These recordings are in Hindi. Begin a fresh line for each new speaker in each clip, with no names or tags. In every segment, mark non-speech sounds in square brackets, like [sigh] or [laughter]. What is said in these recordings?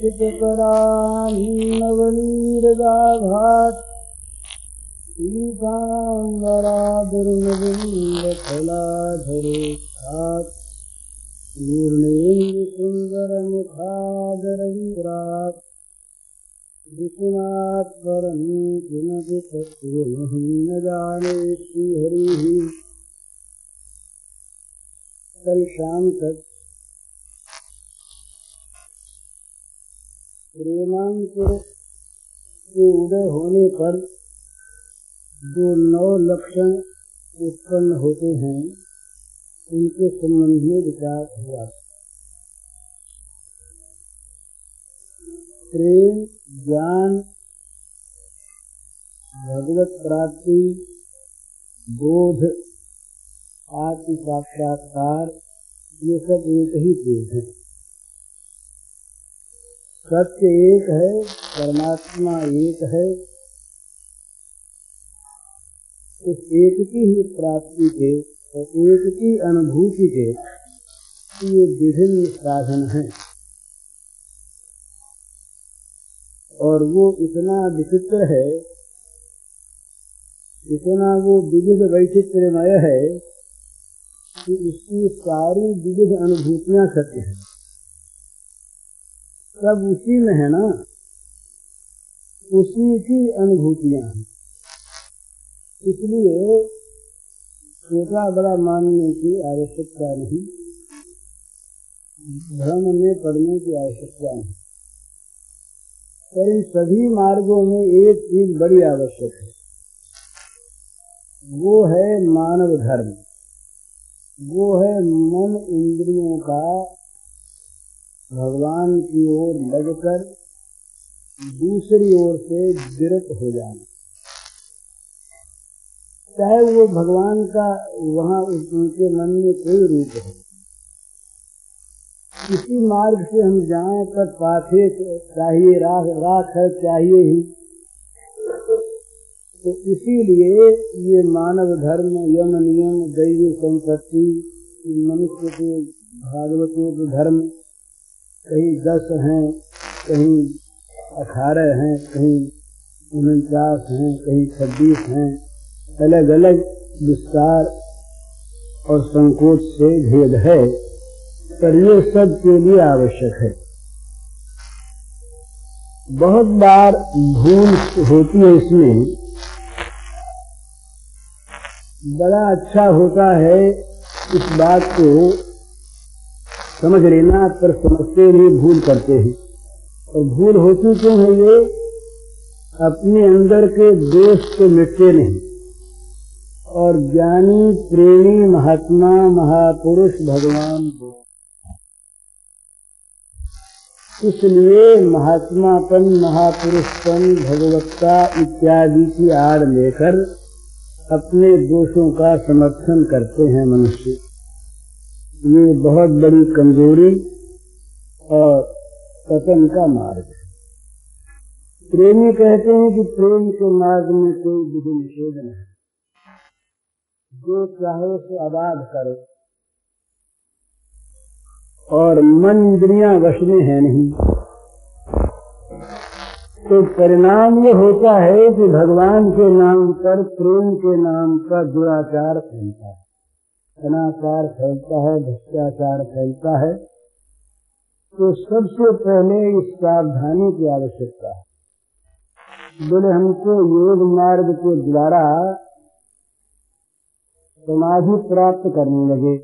चितकरान्नवनीरदाघात् पीताम्बरादुर्नबिन्दफलाधरोत्थात् पूर्णेन्दुसुन्दरमुखादरविरात् विपुनात् परं किमपि तत्त्वमहं न जाने श्रीहरिः कल प्रेमांकुर के उदय होने पर जो नौ लक्षण उत्पन्न होते हैं, उनके संबंध में विचार हुआ। प्रेम, ज्ञान, भगवत प्राप्ति, बोध आत्म साक्षात्कार ये सब एक ही चीज़ है। सत्य एक है, परमात्मा एक है। उस एक की ही प्राप्ति के और एक की अनुभूति के ये विभिन्न साधन हैं। और वो इतना विचित्र है, इतना वो विविध वैचित्रमय है, कि उसकी सारी विविध अनुभूतियाँ सत्य हैं। सब उसी में है ना? उसी की अनुभूतियाँ हैं। इसलिए छोटा बड़ा मानने की आवश्यकता नहीं। भ्रम में पड़ने की आवश्यकता नहीं। पर इन सभी मार्गों में एक चीज़ बड़ी आवश्यक है। वो है मानव धर्म। वो है मन इंद्रियों का भगवान की ओर लगकर दूसरी ओर से विरत हो जाना। चाहे वो भगवान का वहाँ उनके मन में कोई रूप हो। किसी मार्ग से हम जाएँ पर पाथे चाहिए राख राख है चाहिए ही। तो इसीलिए ये मानव धर्म, यम नियम, दैव संपत्ति, मनुष्य के भागवतों के धर्म कहीं दस हैं, कहीं अठारह हैं, कहीं उनचास हैं, कहीं छब्बीस हैं अलग अलग विस्तार और संकोच से भेद है, पर ये सब के लिए आवश्यक है। बहुत बार भूल होती है इसमें, बड़ा अच्छा होता है इस बात को समझ लेना पर समझते नहीं, भूल करते हैं। और भूल होती क्यों है ये? अपने अंदर के दोष को मिटते नहीं। और ज्ञानी, प्रेमी, महात्मा, महापुरुष, भगवान को इसलिए महात्मापन, महापुरुषपन, भगवत्ता इत्यादि की आड़ लेकर अपने दोषों का समर्थन करते हैं मनुष्य। ये बहुत बड़ी कमज़ोरी और पतन का मार्ग है। प्रेमी कहते हैं कि प्रेम के मार्ग में कोई विधि निषेध नहीं। जो चाहे उसे आबाद करो। और मन इंद्रिया वश में है नहीं। तो परिणाम ये होता है कि भगवान के नाम पर, प्रेम के नाम का दुराचार फैलता है। अनाचार फैलता है, भ्रष्टाचार फैलता है तो सबसे पहले इस सावधानी की आवश्यकता है। बोले, हमको योग मार्ग के द्वारा समाधि प्राप्त करने लगे।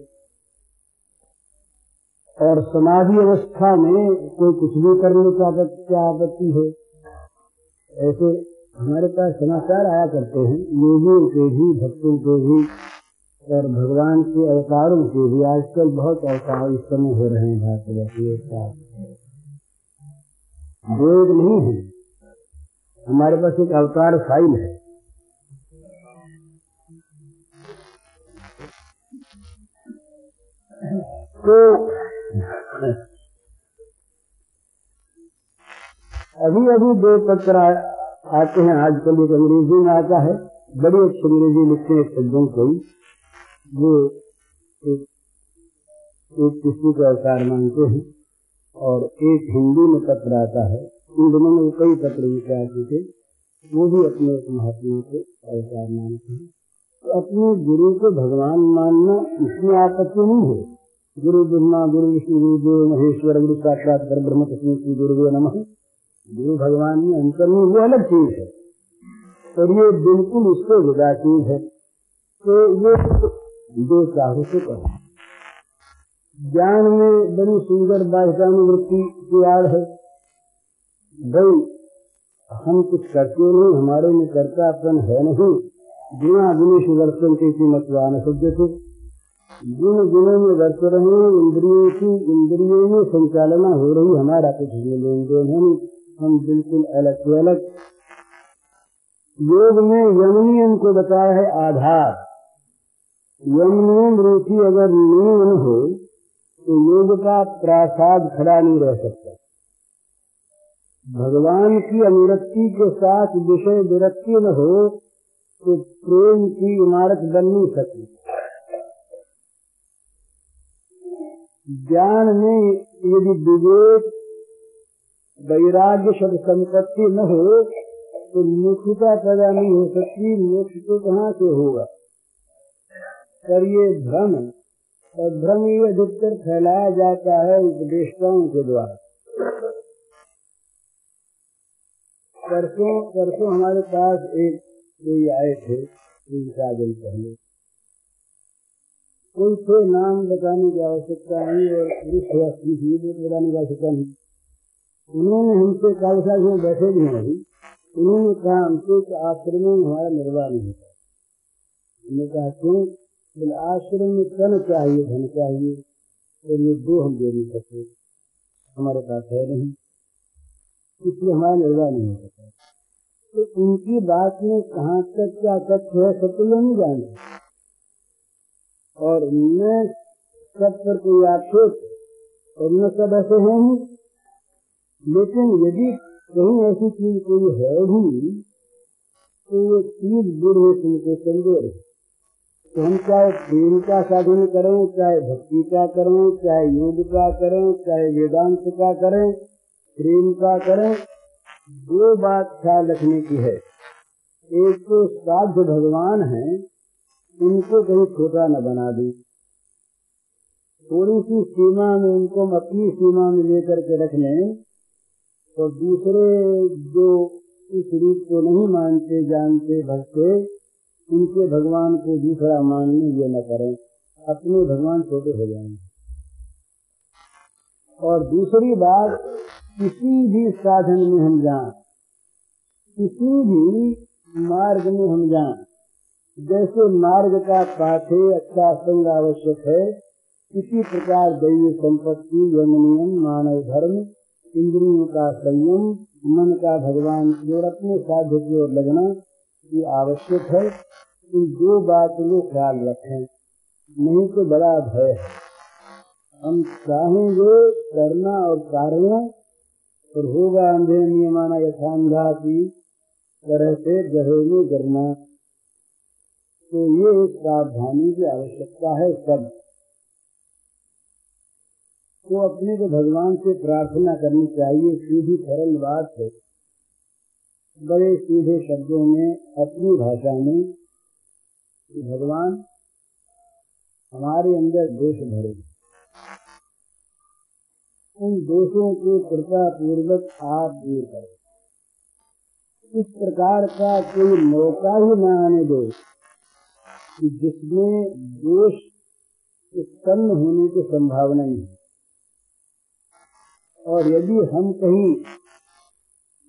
और समाधि अवस्था में कोई कुछ भी करने का क्या आपत्ति है। ऐसे हमारे पास समाचार आया करते हैं, योगियों के भी, भक्तों के भी। और भगवान के अवतारों के भी आजकल बहुत अवतार इस समय हो रहे हैं भारत वेद नहीं है। हमारे पास एक अवतार फ़ाइल है। तो अभी अभी दो पत्र आते हैं। आजकल एक अंग्रेज़ी में आता है। बड़ी अच्छी अंग्रेज़ी लिखते हैं शब्दों को वो एक, किसी का अवतार मानते हैं और एक हिंदी में पत्र आता है। इन दिनों में कई पत्र विचारते थे। वो भी अपने एक महात्मा को अवतार मानते हैं। तो अपने गुरु को भगवान मानना इसमें आपत्ति नहीं है। गुरु ब्रह्मा गुरु विष्णु गुरु देव महेश्वर गुरु साक्षात पर ब्रह्म तस्मी गुरुदेव नम। गुरु भगवान में अंतर नहीं वो अलग चीज़ है। और ये बिल्कुल उससे जुदा चीज़ है। तो ये दो चाहो से कहो ज्ञान में बड़ी सुंदर बाह्यानुवृत्ति की आड़ है। भाई, हम कुछ करते नहीं, हमारे में कर्तापन है नहीं। बिना विनिश वर्तन की कीमत वान सज्ज थे। जिन गुणों में वर्त रहे, इंद्रियों की इंद्रियों में संचालना हो रही, हमारा कुछ लेन देन है हम बिल्कुल अलग अलग योग में यम नियम को बताया है आधार। यम नियम रूपी अगर नियम न हो तो योग का प्रासाद खड़ा नहीं रह सकता। भगवान की अनुरक्ति के साथ विषय विरक्ति न हो तो प्रेम की इमारत बन नहीं सकती। ज्ञान में यदि विवेक, वैराग्य शब्द संपत्ति न हो तो मुख्यता पैदा नहीं हो सकती मोक्ष तो कहाँ से होगा? पर ये भ्रम, और भ्रम ये अधिकतर फैलाया जाता है उपदेष्टाओं के द्वारा। परसों परसों हमारे पास एक कोई आए थे, तीन चार दिन पहले। कोई थे नाम बताने की आवश्यकता नहीं, और पुरुष हुआ बताने की आवश्यकता नहीं। उन्होंने हमसे कालसा में बैठे भी नहीं उन्होंने कहा, हमसे आश्रम में हमारा निर्वाह नहीं होता। हमने कहा, क्यों? बोले, आश्रम में धन चाहिए धन चाहिए, और ये दो हम दे नहीं सकते। हमारे पास है नहीं। इसलिए हमारा निर्वाह नहीं हो सकता। तो उनकी बात में कहाँ तक क्या तथ्य है, सब तो नहीं जानते और न सब पर कोई आक्षेप, और न सब ऐसे हैं ही। लेकिन यदि कहीं ऐसी चीज़ कोई है भी तो वो चीज़ है तुमको कमज़ोर है। तो हम चाहे प्रेम का साधन करें, चाहे भक्ति का करें, चाहे योग का करें, चाहे वेदांत का करें, प्रेम का करें, दो बात ख्याल रखने की है। एक तो साध्य भगवान है, उनको कहीं छोटा न बना दी। थोड़ी सी सीमा में उनको हम अपनी सीमा में लेकर के रख लें तो दूसरे जो इस रूप को नहीं मानते, जानते भगते उनके भगवान को दूसरा मानने ये न करें। अपने भगवान छोटे हो जाएँगे। और दूसरी बात, किसी भी साधन में हम जाएँ, किसी भी मार्ग में हम जाएँ, जैसे मार्ग का पाठे अच्छा संग आवश्यक है, इसी प्रकार दैव संपत्ति यम नियम मानव धर्म, इंद्रियों का संयम, मन का भगवान की ओर, अपने साध्य की ओर लगना ये आवश्यक है इन दो बात को ख्याल रखें, नहीं तो बड़ा भय है। हम चाहेंगे करना और कारण और होगा अंधे नियमाना यथांधा की तरह से गहे में करना। तो ये एक सावधानी की आवश्यकता है सब। तो अपने को भगवान से प्रार्थना करनी चाहिए, सीधी सरल बात है। बड़े सीधे शब्दों में, अपनी भाषा में भगवान हमारे अंदर दोष भरे। उन दोषों को कृपा पूर्वक आप दूर करें। इस प्रकार का कोई मौका ही न आने दो कि जिसमें दोष उत्पन्न होने की संभावना ही है। और यदि हम कहीं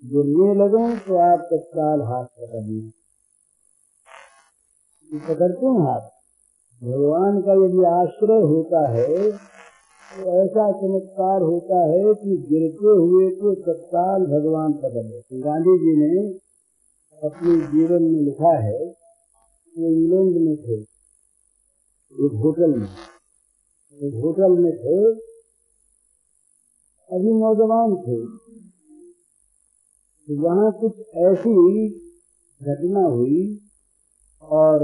गिरने लगे तो आप तत्काल हाथ पकड़ लें पकड़ते हैं हाथ। भगवान का यदि आश्रय होता है तो ऐसा चमत्कार होता है कि गिरते हुए को तत्काल भगवान पकड़ लेते गांधी जी ने अपने जीवन में लिखा है, वो इंग्लैंड में थे, एक होटल में। एक होटल में थे, अभी नौजवान थे। तो वहाँ कुछ ऐसी घटना हुई और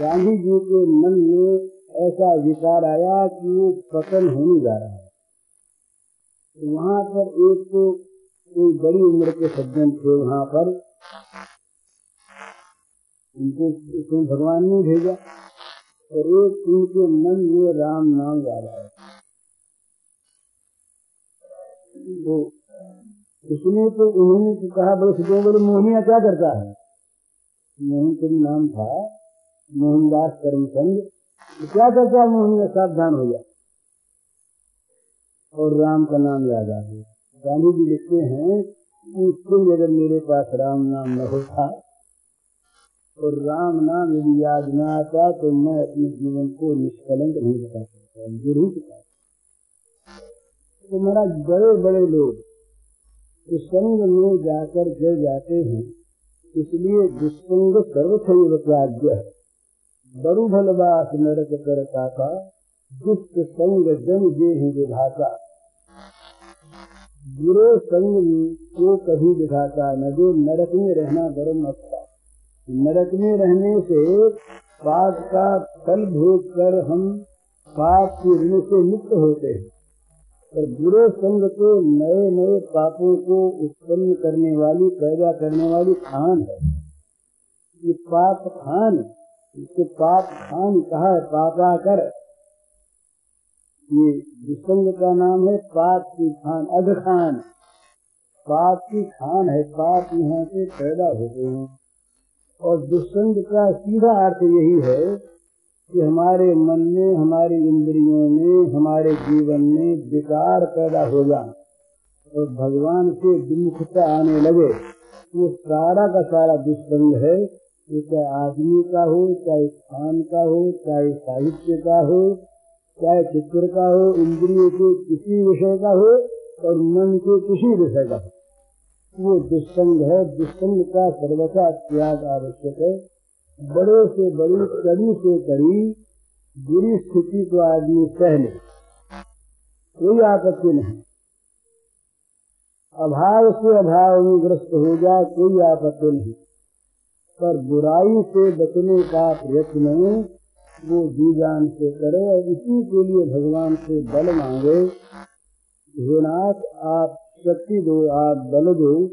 गांधी जी के मन में ऐसा विचार आया कि वो पतन होने जा रहा है। तो वहाँ पर एक तो कोई बड़ी उम्र के सज्जन थे वहाँ पर। उनको उसमें भगवान ने भेजा और एक उनके मन में राम नाम याद आया तो उसने तो उन्होंने तो कहा बड़े सुधो बोले, मोहनिया क्या करता है? मोहन का नाम था मोहनदास करमचंद। तो क्या करता है मोहनिया? सावधान हो जाए और राम का नाम याद आ गया। गांधी जी लिखते हैं तुम अगर मेरे पास राम नाम न होता और राम नाम यदि याद न आता तो मैं अपने जीवन को निष्कलंक नहीं बता सकता चुका तो मेरा बड़े बड़े लोग इस संग में जाकर गिर जाते हैं, इसलिए दुष्संग सर्वथैव त्याज्य है। बरु भलवास नरक कर का दुष्ट संग जन जे ही विधाता बुरे संग को कभी दिखाता न जो नरक में रहना गर्म अच्छा नरक में रहने से पाप का फल भोग कर हम पाप के ऋण से मुक्त होते हैं। पर बुरे संग तो नए नए पापों को उत्पन्न करने वाली, पैदा करने वाली खान है। ये पाप खान इसको पाप खान कहा है पापा कर ये दुष्संग का नाम है पाप की खान अध खान पाप की खान है, पाप यहाँ से पैदा होते हैं। और दुष्संग का सीधा अर्थ यही है कि हमारे मन में, हमारी इंद्रियों में, हमारे जीवन में विकार पैदा हो जाए और भगवान से विमुखता आने लगे, वो सारा का सारा दुष्संग है। ये चाहे आदमी का हो, चाहे स्थान का हो, चाहे साहित्य का हो, चाहे चित्र का हो, इंद्रियों के किसी विषय का हो और मन के किसी विषय का हो। वो दुष्संग है दुष्संग का सर्वथा त्याग आवश्यक है। बड़े से बड़ी कड़ी से कड़ी बुरी स्थिति को आदमी सह ले कोई आपत्ति नहीं। अभाव से अभाव में ग्रस्त हो जाए कोई आपत्ति नहीं। पर बुराई से बचने का प्रयत्न वो जी जान से करे और इसी के लिए भगवान से बल मांगे भोनाथ आप शक्ति दो, आप बल दो,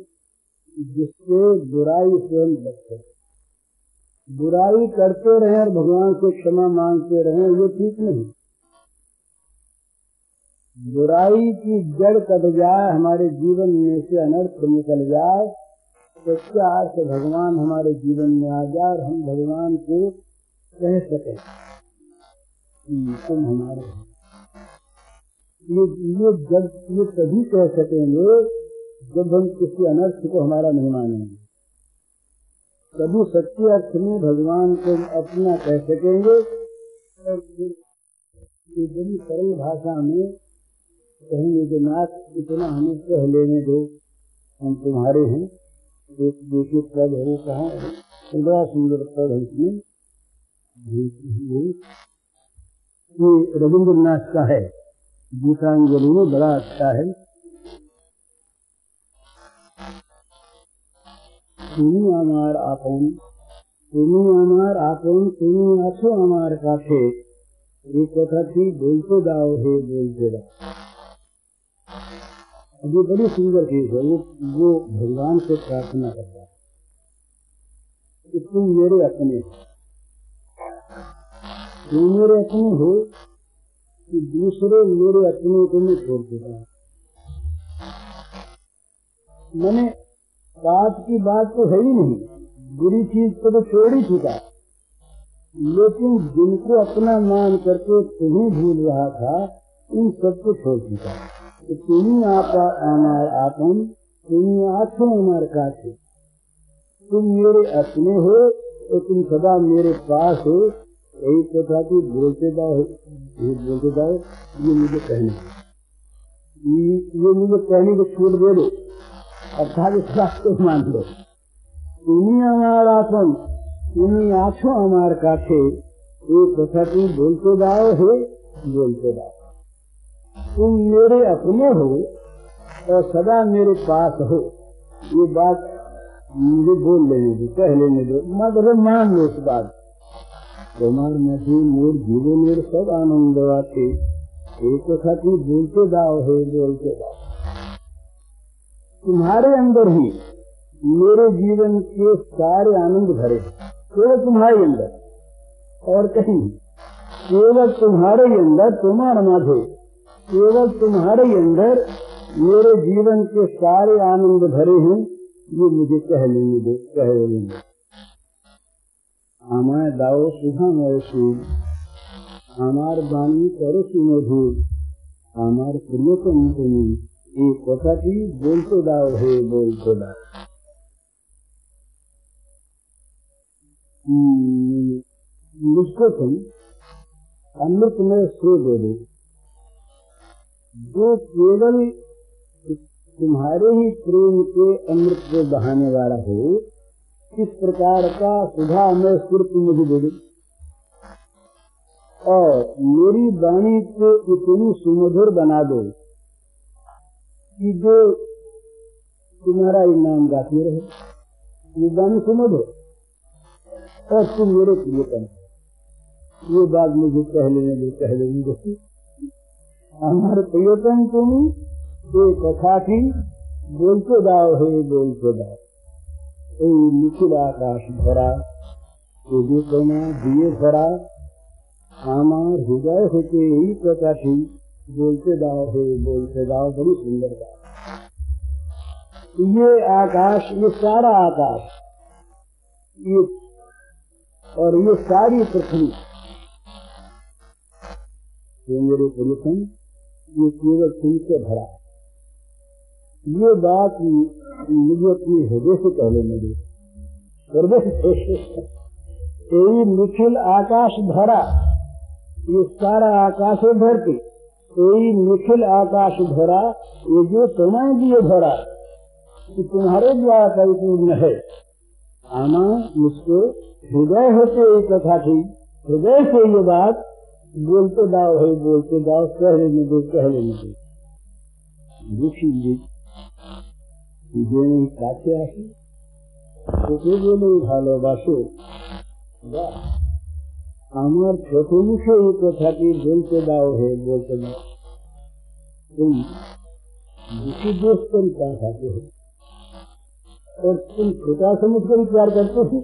जिससे बुराई से हम बच सके। बुराई करते रहे और भगवान से क्षमा मांगते रहे, ये ठीक नहीं। बुराई की जड़ कट जाए, हमारे जीवन में से अनर्थ निकल जाए तो क्या अर्थ भगवान हमारे जीवन में आ जाए और हम भगवान को कह सके तुम हमारे ये ये जब ये तभी कह सकेंगे जब हम किसी अनर्थ को हमारा नहीं मानेंगे। तभी सच्चे अर्थ में भगवान को अपना कह सकेंगे। और बड़ी सरल भाषा में कहेंगे कि नाथ इतना हमें कह लेने दो। हम तुम्हारे हैं। एक दूसरे पद है। कहा बड़ा सुंदर पद है इसमें। ये रविन्द्रनाथ का है। गीतांजलि में बड़ा अच्छा है। তুমি আমার আপন তুমি আমার আপন তুমি আছো আমার কাছে এই কথাটি বলতে দাও হে বলতে দাও ये बड़ी सुंदर चीज है वो वो भगवान से प्रार्थना करता है कि तुम मेरे अपने हो तुम मेरे अपने हो कि दूसरे मेरे अपने को मैं छोड़ देता हूँ मैंने बात की बात तो है ही नहीं। बुरी चीज़ को तो छोड़ ही चुका लेकिन जिनको अपना मान करके तुम्हें भूल रहा था, उन सबको छोड़ चुका तो तुम्ही आपा हमार आपन तुम्ही आठो हमार काछे तुम मेरे अपने हो तो तुम सदा मेरे पास हो। यही तो था की बोलते जाओ बोलते जाओ, ये मुझे कहने ये मुझे कहने को छूट दे दो। श्रद्धा विश्वास को मान लो। तुम्हें आसन तुम आसो हमारे ये कथा तुम बोलते जाओ हे, बोलते जाओ। तुम मेरे अपने हो, और सदा मेरे पास हो। ये बात मुझे बोल लेने दो, कह लेने दो। मधुर मान लो इस बात। तुम्हार में भी मोर जीवन, मेरे सब आनंद आते। एक कथा तुम बोलते जाओ हे, बोलते जाओ। तुम्हारे अंदर ही मेरे जीवन के सारे आनंद भरे केवल तुम्हारे अंदर और कहीं केवल तुम्हारे ही अंदर तुम्हारा माधे केवल तुम्हारे ही अंदर मेरे जीवन के सारे आनंद भरे हैं ये मुझे कह लेंगे दो कह लेंगे আমায় দাও সুধাময় সুর আমার বাণী করো সুমধুর আমার প্রিয়তম তুমি এই কথাটি বলতে দাও হে বলতে দাও मुझको तुम अमृत में सो दे दो जो केवल तुम्हारे ही प्रेम के अमृत को बहाने वाला हो किस प्रकार का सुधा में सिर्फ मुझे दे दो और मेरी वाणी को इतनी सुमधुर बना दो कि जो तुम्हारा इनाम गाती रहे ये वाणी सुमधुर और तुम मेरे प्रियतम ये बात मुझे कह लेने दो कह लेने दो हमारे प्रियतम तुम ये कथा की बोलते दाओ है बोलते दाओ এই নিখিল আকাশ ভরা তোমা দিয়ে ভরা আমার হৃদয় হতে এই কথাটি बोलते जाओ है बोलते दाओ बड़ी सुंदर बात। ये आकाश, ये सारा आकाश, ये और ये सारी पृथ्वी, ये मेरे पुरुषम ये केवल तुमसे भरा ये बात मुझे अपने हृदय से कहने लगे हृदय निखिल आकाश भरा, ये सारा आकाश है भरती यही निखिल आकाश भरा ये जो तुम्हें दिए भरा कि तुम्हारे द्वारा परिपूर्ण है आमा मुझको हृदय होते ये कथा थी हृदय से ये बात बोलते दाव है बोलते दाव कह लेने दो कह लेने दो दुखी जी জেনে কাছে আসে তোকে বলে ভালোবাসো আমার ছোট মুখে এই কথাটি বলতে দাও হে বলতে দাও तुम जिसी दोस्त तुम क्या खाते हो और तुम छोटा समझ कर प्यार करते हो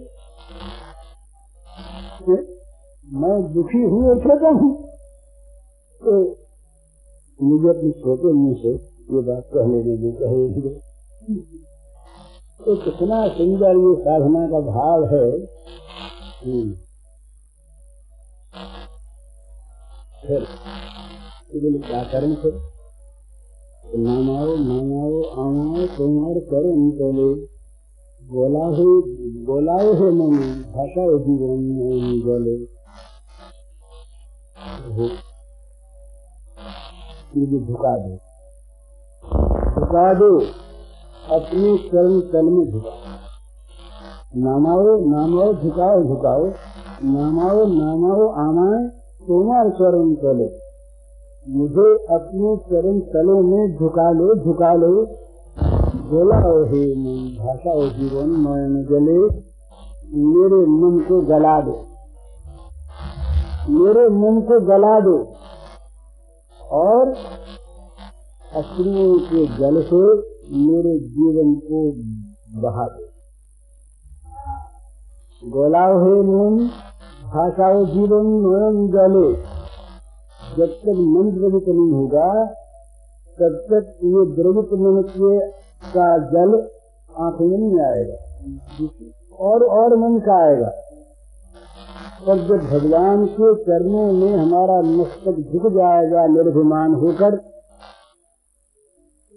मैं दुखी हूँ और छोटा हूँ तो मुझे अपने छोटे मुंह से ये बात कहने दे कहे तो कितना सुंदर ये साधना का भाव है फिर बोले क्या करें फिर नामाओ नामाओ आमाओ कुमार करें बोले बोला हो बोलाओ हो मन भाषा जीवन बोले मुझे झुका दो झुका दो अपने चरण तल में झुका नामाओ नामाओ झुकाओ झुकाओ नामाओ नामाओ आमाए। तुम्हार चरण तले मुझे अपने चरण तलों में झुका लो झुका लो। बोला हे मन, भाषा ओ जीवन नयन जले। मेरे मन को गला दो। मेरे मन को गला दो। और अस्त्रियों के जल से मेरे जीवन को बहा दो। गोलाव है मन भाषाओ जीवन नयन जले जब तक मन द्रवित नहीं होगा, तब तक ये द्रवित मन के का जल आँखों में नहीं आएगा, और और मन का आएगा। और जब भगवान के चरणों में हमारा मस्तक झुक जाएगा, निर्भिमान होकर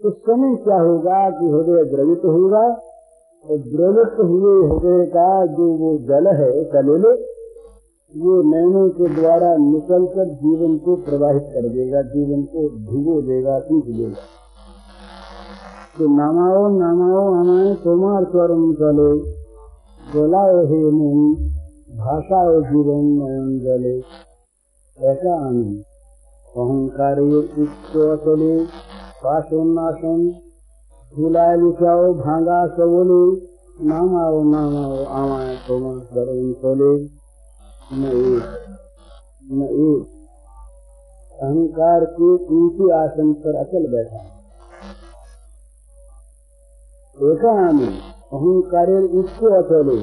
उस समय क्या होगा कि हृदय द्रवित होगा? और द्रवित हुए हृदय का जो वो जल है सलेले वो नैनों के द्वारा निकलकर जीवन को प्रवाहित कर देगा, जीवन को भिगो देगा पीट देगा। तो नामाओ नामाओ हमारे तुम्हार स्वरम चले। बोलाओ हे मन भाषाओ जीवन नयन जले। ऐसा आनंद अहंकार चले पासन नाशन झूलाए बिछाओ भांगा सबोले नाम आओ नाम आओ आवाए तोमा एक अहंकार के ऊँचे आसन पर अचल बैठा एकामी अहंकार ऊँचे अचले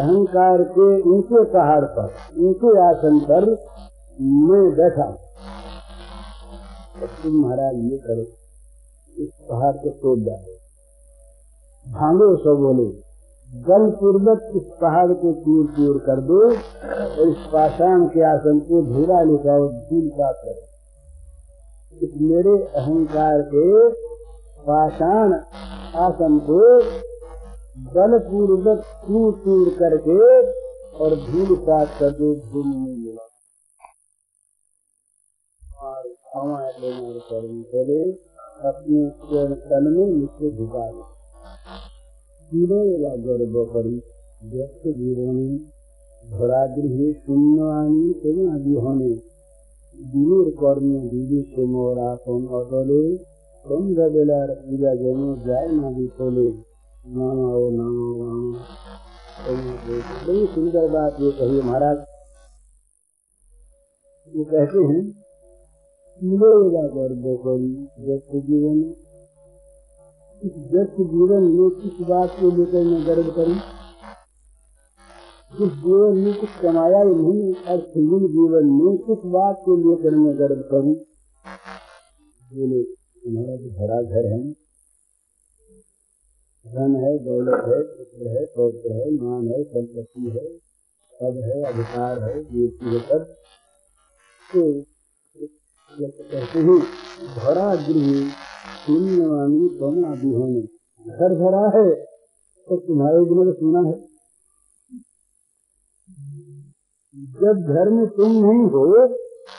अहंकार के ऊँचे पहाड़ पर ऊँचे आसन पर मैं बैठा तो तुम महाराज ये करो इस पहाड़ को तोड़ डालो भांगो सब बोले गल पूर्वक इस पहाड़ को चूर चूर कर दो और इस पाषाण के आसन को धूरा लिखाओ धूल का करो। इस मेरे अहंकार के पाषाण आसन को बल पूर्वक चूर चूर करके और धूल साफ़ कर दो धूल में मिला चले अपने तन में मुझसे झुका दो। गर्भ करी व्यक्त जीवनी धरागृहे शून्यवाणी तेना विहने দিনের কর্মে দিদি কোমরা কোন অদলে সন্ধ্যা বেলার পূজা যেন যায় না বিফলে नामा ओ नामा नामा बड़ी सुंदर बात ये कही महाराज ये कहते हैं गर्भ करी व्यक्त जीवन इस व्यक्त जीवन में किस बात को लेकर मैं गर्व करूँ? जिस जीवन में कुछ कमाया ही नहीं अर्थहीन जीवन में किस बात को लेकर मैं गर्व करूँ? बोले, तुम्हारा जो भरा घर है धन है, दौलत है, पुत्र है, पौत्र है, मान है, संपत्ति है पद है, अधिकार है, ये सब तो कहते हैं भरा गृह शून्यवानी सोना भी होने घर भरा है तो तुम्हारे बिना सुना है। जब घर में तुम नहीं हो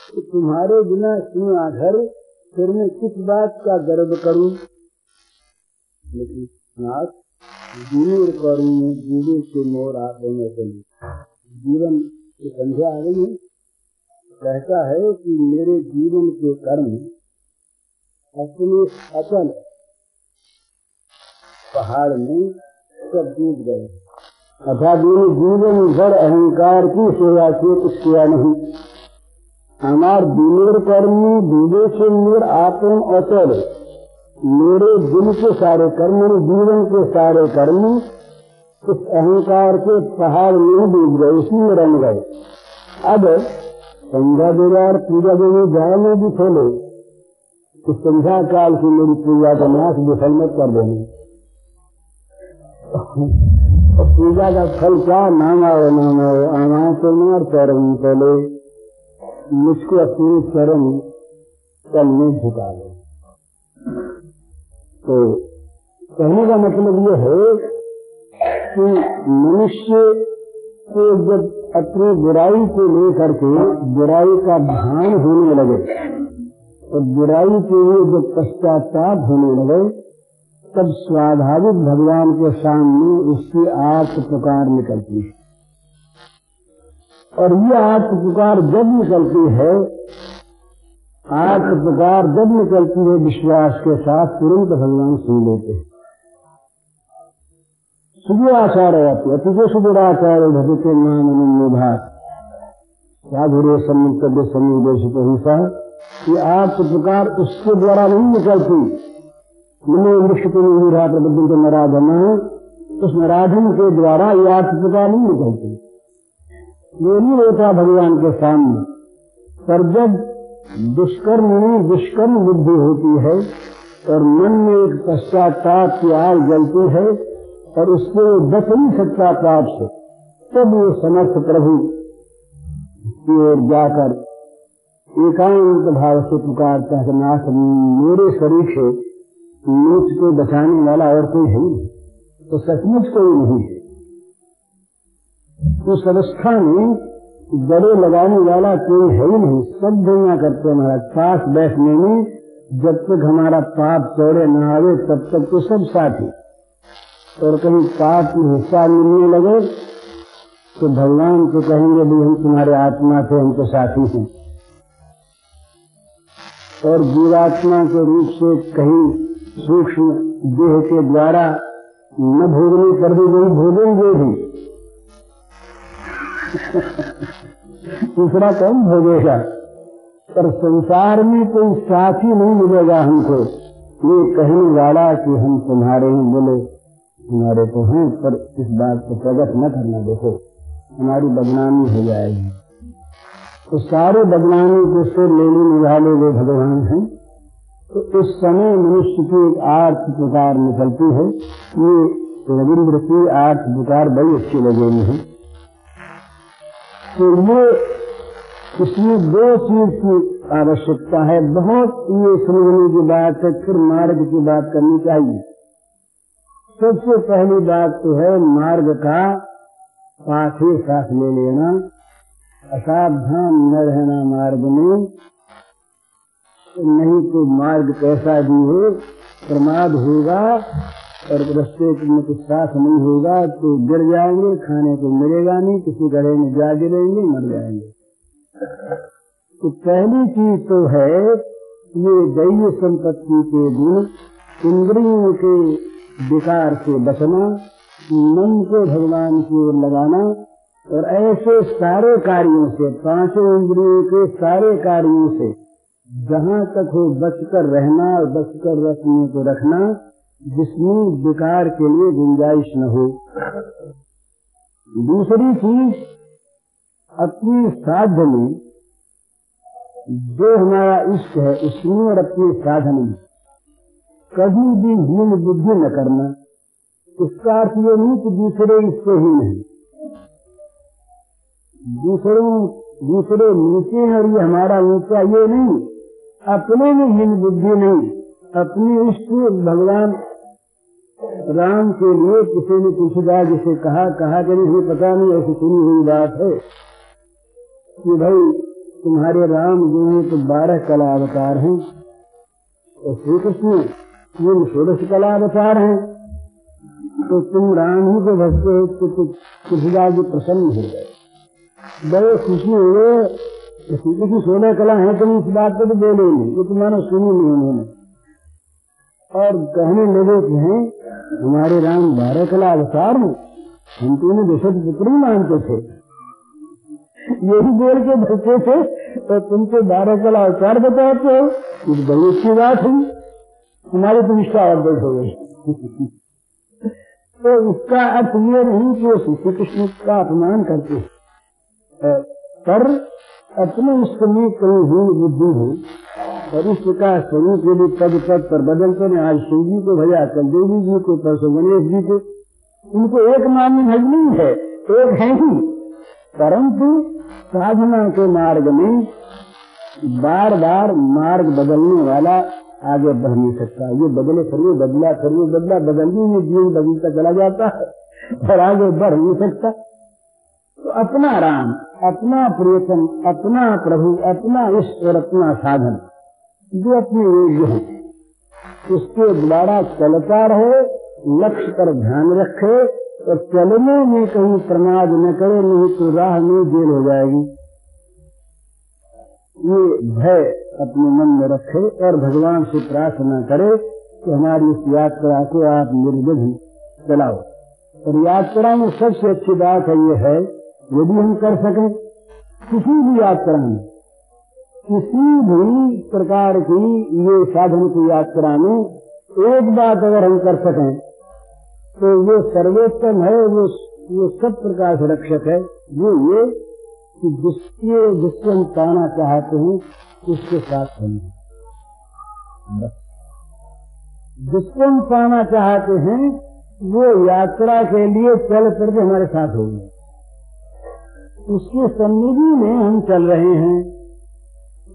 तो तुम्हारे बिना सुना घर, फिर मैं किस बात का गर्व करूँ? लेकिन नाथ दूर करूँ जीवे से मोर के लिए जीवन की संध्या आ गई है। कहता है कि मेरे जीवन के कर्म अपने अचल पहाड़ में सब डूब गए। अर्थात मेरे जीवन भर अहंकार की सेवा से कुछ किया नहीं। हमार दिनेर कर्मी डूबे से मेर आत्म अचल, मेरे दिल के सारे कर्म, मेरे जीवन के सारे कर्म उस अहंकार के पहाड़ में डूब गए उसी में रंग गए। अब संध्या देवार पूजा देने जाए भी खोले तो संध्या काल की मेरी पूजा का नाश विफल मत कर देने पूजा का फल क्या नाम आओ नाम आओ आमा तो मार चरण चले। मुझको अपने चरण कल में झुका लो। तो कहने का मतलब ये है कि मनुष्य को जब अपनी बुराई को लेकर के बुराई का ध्यान होने लगे तो बुराई के लिए जब पश्चाताप होने लगे, तब स्वाभाविक भगवान के सामने उसकी आत्म पुकार निकलती है। और ये आत्म पुकार जब निकलती है, आत्म पुकार जब निकलती है, विश्वास के साथ तुरंत भगवान सुन लेते हैं। सुगुणाचार्य अतिजो सुगुणाचार्य भजते नाम अनुभात साधुरे समुद्र समुदेशित हिंसा ये आप प्रकार उसके द्वारा नहीं निकलती। मनो वृक्ष को नहीं रहा प्रबुद्ध के नराधना उस नराधन के द्वारा ये आप प्रकार नहीं निकलती। ये नहीं होता भगवान के सामने, पर जब दुष्कर्म में दुष्कर्म बुद्धि होती है, और मन में एक पश्चाताप की आग जलती है और उसको बच नहीं सकता पाप तब वो समर्थ प्रभु की ओर जाकर एकांत भाव से पुकारता है, नाथ, मेरे शरीर से मुझको बचाने वाला और कोई है नहीं तो सचमुच कोई नहीं है। उस अवस्था में गले लगाने वाला कोई है ही नहीं, सब दुनिया करते महाराज। पास बैठने में जब तक हमारा पाप चौड़े न आवे, तब तक तो सब साथी और कहीं पाप में हिस्सा मिलने लगे तो भगवान को कहेंगे, भी हम तुम्हारे आत्मा से हमको साथी हैं। और जीवात्मा के रूप से कहीं सूक्ष्म देह के द्वारा न भोगने पर भी वही भोगेंगे भी [laughs] दूसरा कौन भोगेगा? पर संसार में कोई साथी नहीं मिलेगा हमको। ये कहने वाला कि हम तुम्हारे ही बोले हमारे को हैं, पर इस बात को प्रकट न करना देखो। हमारी बदनामी हो जाएगी। तो सारे बदनामी को सिर लेने वाले वो भगवान हैं। तो उस समय मनुष्य की एक आर्थ पुकार निकलती है। ये रविंद्र की आर्थ पुकार बड़ी अच्छी लगे है। तो ये इसमें दो चीज़ की आवश्यकता है। बहुत ये समझने की बात है, फिर मार्ग की बात करनी चाहिए। सबसे पहली बात तो है मार्ग का पाथे साथ ले लेना। असावधान न रहना मार्ग में। नहीं तो मार्ग कैसा भी हो, प्रमाद होगा और रस्ते में कुछ साथ नहीं होगा तो गिर जाएँगे, खाने को मिलेगा नहीं, किसी गढ़े में जा गिरेंगे मर जाएँगे। तो पहली चीज़ तो है, ये दैव संपत्ति के गुण, इंद्रियों के विकार से बचना मन को भगवान की ओर लगाना और ऐसे सारे कार्यों से, पाँचों इंद्रियों के सारे कार्यों से, जहाँ तक हो बचकर रहना और बचकर रखने को रखना, जिसमें विकार के लिए गुंजाइश न हो। दूसरी चीज़, अपनी साध्य में जो हमारा इष्ट है, उसमें और अपने साधन। में कभी भी हीन बुद्धि न करना। इसका अर्थ ये नहीं कि दूसरे इससे ही। नहीं दूसरों, दूसरे नीचे हैं और ये हमारा ऊँचा ये नहीं। अपने में हिन बुद्धि नहीं। अपनी इष्ट भगवान राम के लिए किसी ने पूछा, जिसे कहा कहा कि नहीं, पता नहीं, ऐसी सुनी हुई बात है कि भाई, तुम्हारे राम जो है तो बारह कला अवतार हैं। और श्री कृष्ण ये षोड़श कला अवतार हैं तो तुम राम ही को भजते हो तो तुलसीदास जी प्रसन्न हो गए। बड़े खुशी हुए किसी की सोलह कला है, तुम इस बात पर तो बोले नहीं, ये तुम्हारा सुनी नहीं उन्होंने। और कहने लगे कि हैं, हमारे राम बारह कला अवतार हैं, हम तो उन्हें दशरथ पुत्र ही मानते थे। यही बोल के बच्चे थे तो तुमको बारह कला अवतार बताते हो, कुछ बड़ी अच्छी बात हुई। हमारी तो निष्ठा और हो गई तो उसका अर्थ ये नहीं कि वो श्री कृष्ण का अपमान करते पर अपने इष्ट में कहीं हीन बुद्धि हो इस प्रकार स्वरूप के लिए पद पद पर बदलते हैं आज शिव जी को भजा कल देवी जी को, परसों गणेश जी को, उनको एक मान्य नहीं है, एक है ही। परंतु साधना के मार्ग में बार बार मार्ग बदलने वाला आगे बढ़ नहीं सकता। ये बदले फिर बदला फिर बदला बदलने में जीवन बदलता चला जाता है और आगे बढ़ नहीं सकता। तो अपना राम, अपना प्रियतम, अपना प्रभु, अपना इष्ट और अपना साधन, जो अपने योग्य है उसके द्वारा चलता रहे, लक्ष्य पर ध्यान रखे, और चलने में कहीं प्रमाद न करे, नहीं तो राह में जेल हो जाएगी। ये भय अपने मन में रखे और भगवान से प्रार्थना करे कि हमारी इस यात्रा को आप निर्विघ्न चलाओ। और यात्रा में सबसे अच्छी बात है ये है यदि हम कर सकें, किसी भी यात्रा में, किसी भी प्रकार की ये साधन की यात्रा में एक बात अगर हम कर सकें तो वो सर्वोत्तम है, वो वो सब प्रकार से रक्षक है। वो ये कि जिसके, जिसको हम पाना चाहते हैं उसके साथ हम बस। जिसको हम पाना चाहते हैं, वो यात्रा के लिए चल करके हमारे साथ होगी उसकी सन्निधि में हम चल रहे हैं।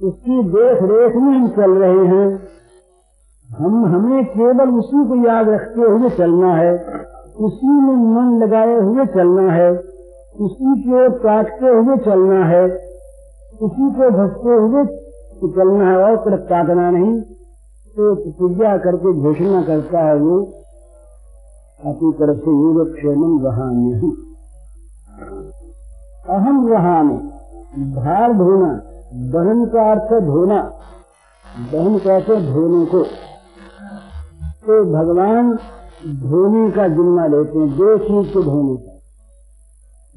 उसकी देख रेख में हम चल रहे हैं। हम हमें केवल उसी को याद रखते हुए चलना है। उसी में मन लगाए हुए चलना है। उसी को काटते हुए चलना है। उसी को भसते हुए चलना है और तरफ़ काटना नहीं तो पूजा करके घोषणा करता है वो, अपनी तरफ़ से योग योगक्षेम वहाँ नहीं अहम वहान भार धोना, दहन का अर्थ धोना, दहन कैसे धोने को? तो भगवान धोने का जिम्मा लेते हैं, दो चीज़ को धोने का।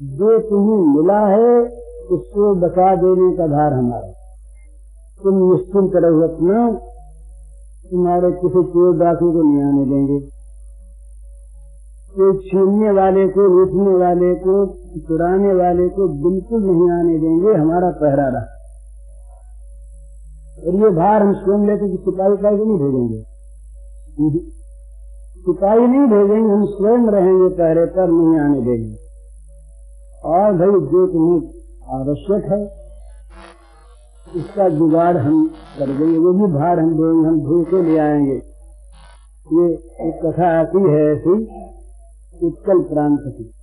जो तुम्हें मिला है, उसको बचा देने का धार हमारा। तुम निश्चिंत रहो अपना। तुम्हारे किसी चोर डाकू को नहीं आने देंगे। कोई छीनने वाले को लूटने वाले को, चुराने वाले को बिल्कुल नहीं आने देंगे, हमारा पहरा रहा। और ये भार हम स्वयं लेते कि सिपाही का नहीं भेजेंगे। सिपाही नहीं भेजेंगे, हम स्वयं रहेंगे पहरे पर, नहीं आने देंगे। और भाई, जो तुम्हें आवश्यक है उसका जुगाड़ हम कर देंगे, वो भी भार हम देंगे, हम धो के ले आएँगे। ये एक कथा आती है ऐसी, उत्कल प्रांत की।